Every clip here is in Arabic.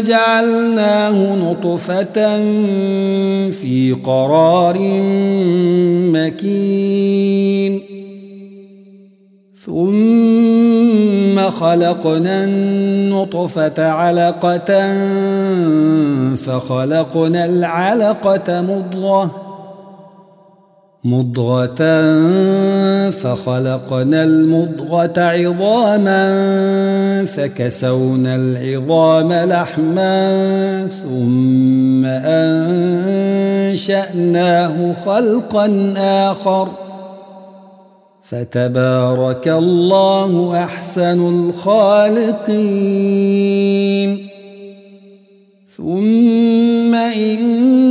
ثم جعلناه نطفة في قرار مكين. ثم خلقنا النطفة علقة فخلقنا العلقة مضغة. مضغة فخلقنا المضغة عظاما فكسونا العظام لحما ثم أنشأناه خلقا آخر. فتبارك الله أحسن الخالقين. ثم إنكم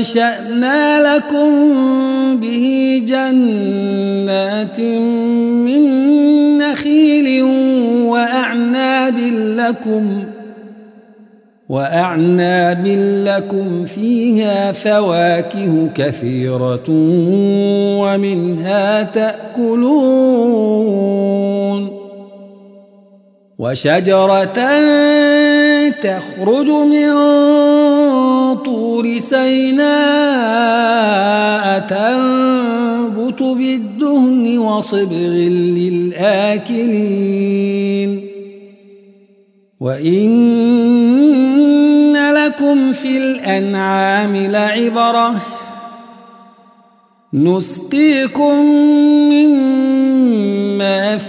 فأنشأنا لكم به جنات من نخيل وأعناب لكم وأعناب لكم فيها فواكه كثيرة ومنها تأكلون وشجرة تخرج من طور سيناء تنبت بالدهن وصبغ للآكلين. وإن لكم في الأنعام لعبرة. نسقيكم مما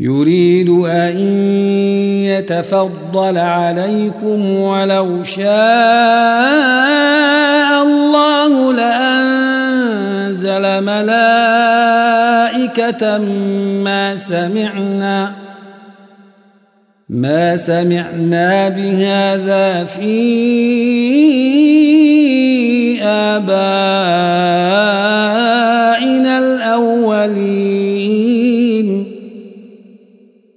يريد أن يتفضل عليكم ولو شاء الله لأنزل ملائكة ما سمعنا ما سمعنا بهذا في آبائنا الأولين.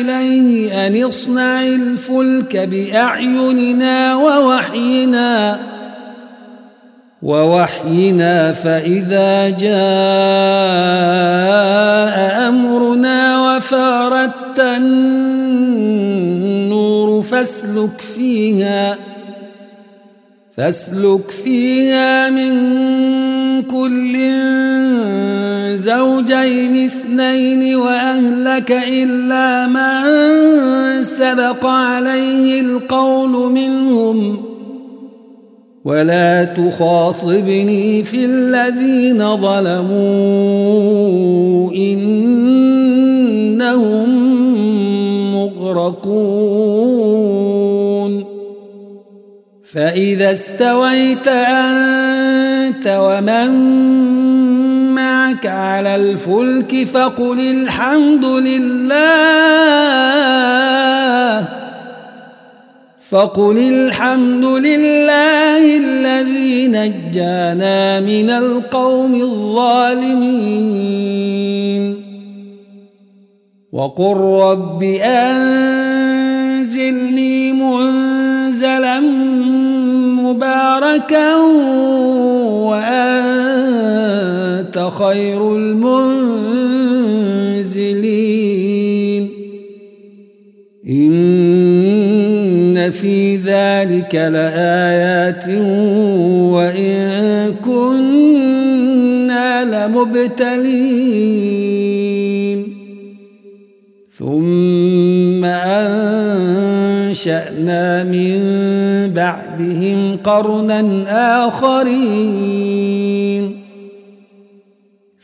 إليه أن اصنع الفلك بأعيننا ووحينا ووحينا فإذا جاء أمرنا وفاردت النور فاسلك فيها فاسلك فيها من كل زوجين اثنين وأهلك إلا من سبق عليه القول منهم. ولا تخاطبني في الذين ظلموا إنهم مغرقون. فإذا استويت أنت ومن معك على الفلك فقل الحمد لله. فقل الحمد لله الذي نجانا من القوم الظالمين. وقل رب أنزلني منزلا مباركا وأنت خير المنزلين. إن في ذلك لآيات وإن كنا لمبتلين. ثم أنشأنا من بعدهم قرنا آخرين.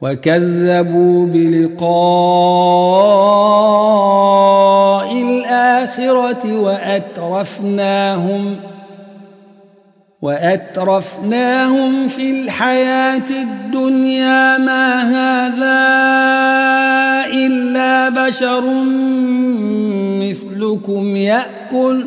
وكذبوا بلقاء الآخرة وأترفناهم وأترفناهم في الحياة الدنيا ما هذا إلا بشر مثلكم يأكل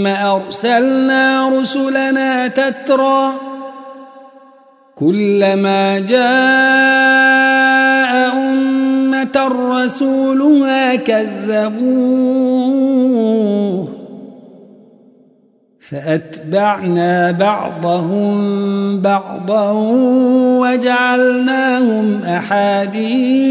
ثم أرسلنا رسلنا تترى كلما جاء أمة رسولها كذبوه فأتبعنا بعضهم بعضا وجعلناهم أحاديث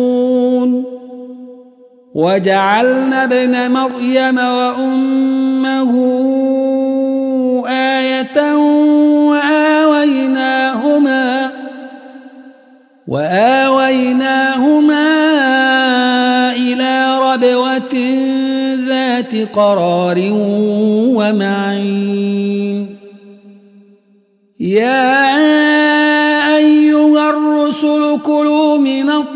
وجعلنا ابن مريم وأمه آية وآويناهما وآويناهما إلى ربوة ذات قرار ومعين. يا أيها الرسل كلوا من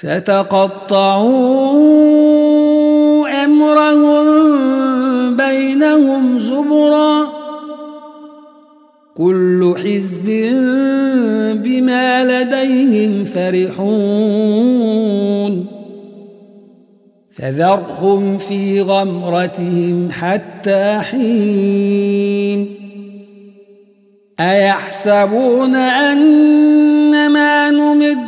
فتقطعوا أمرهم بينهم زبرا كل حزب بما لديهم فرحون فذرهم في غمرتهم حتى حين أيحسبون أن ما نمدهم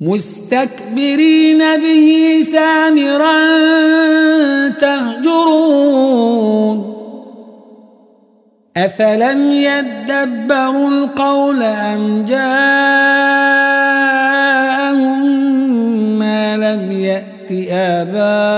مستكبرين به سامرا تهجرون. أفلم يدبروا القول أم جاءهم ما لم يأت آباءهم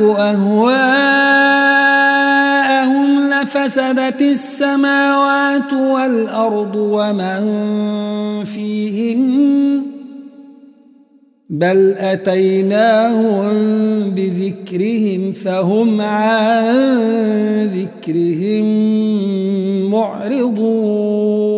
أهواءهم لفسدت السماوات والأرض ومن فيهن بل أتيناهم بذكرهم فهم عن ذكرهم معرضون.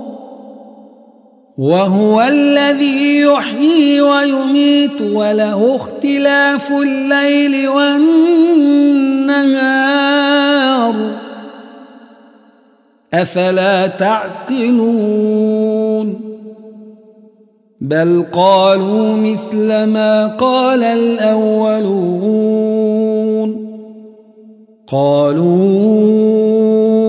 وهو الذي يحيي ويميت وله اختلاف الليل والنهار. أفلا تعقلون؟ بل قالوا مثل ما قال الأولون. قالوا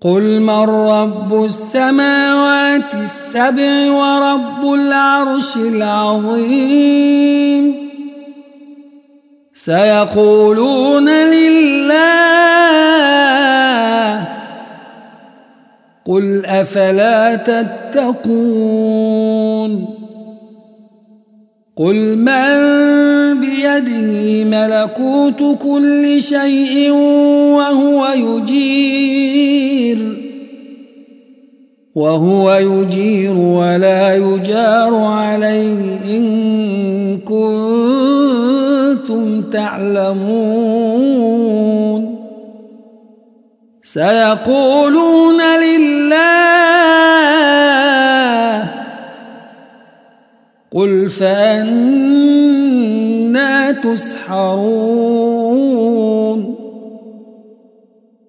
قل من رب السماوات السبع ورب العرش العظيم سيقولون لله قل أفلا تتقون قل من بيده ملكوت كل شيء وهو يجير وهو يجير ولا يجار عليه إن كنتم تعلمون. سيقولون لله قل فأنا تسحرون.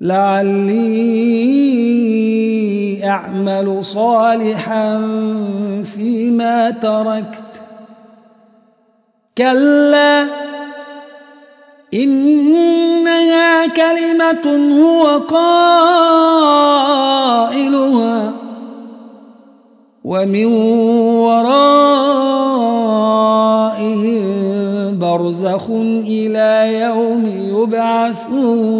لعلي أعمل صالحا فيما تركت. كلا إنها كلمة هو قائلها ومن ورائهم برزخ إلى يوم يبعثون.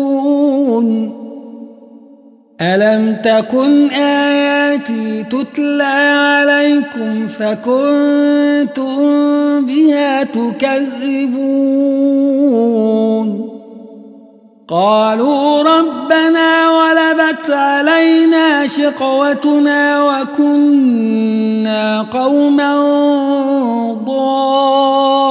ألم تكن آياتي تتلى عليكم فكنتم بها تكذبون؟ قالوا ربنا ولبت علينا شقوتنا وكنا قوما ضالين.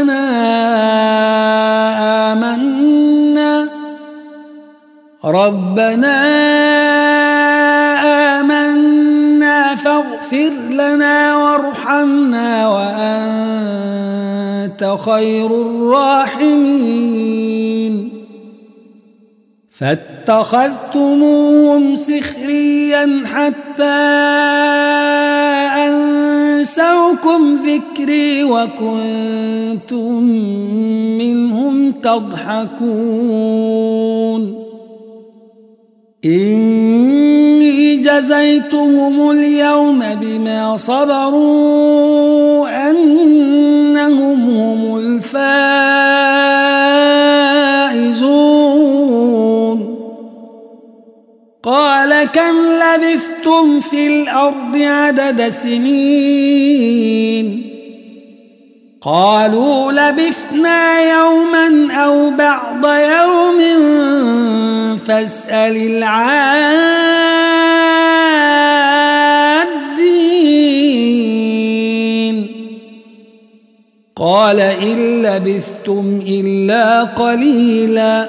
ربنا آمنا. ربنا آمنا فاغفر لنا وارحمنا وأنت خير الراحمين. فاتخذتموهم سخريا حتى أنسوكم ذكري وكنتم منهم تضحكون. إني جزيتهم اليوم بما صبروا أنهم كم لبثتم في الأرض عدد سنين؟ قالوا لبثنا يوما أو بعض يوم فاسأل العادين. قال إن لبثتم إلا قليلا.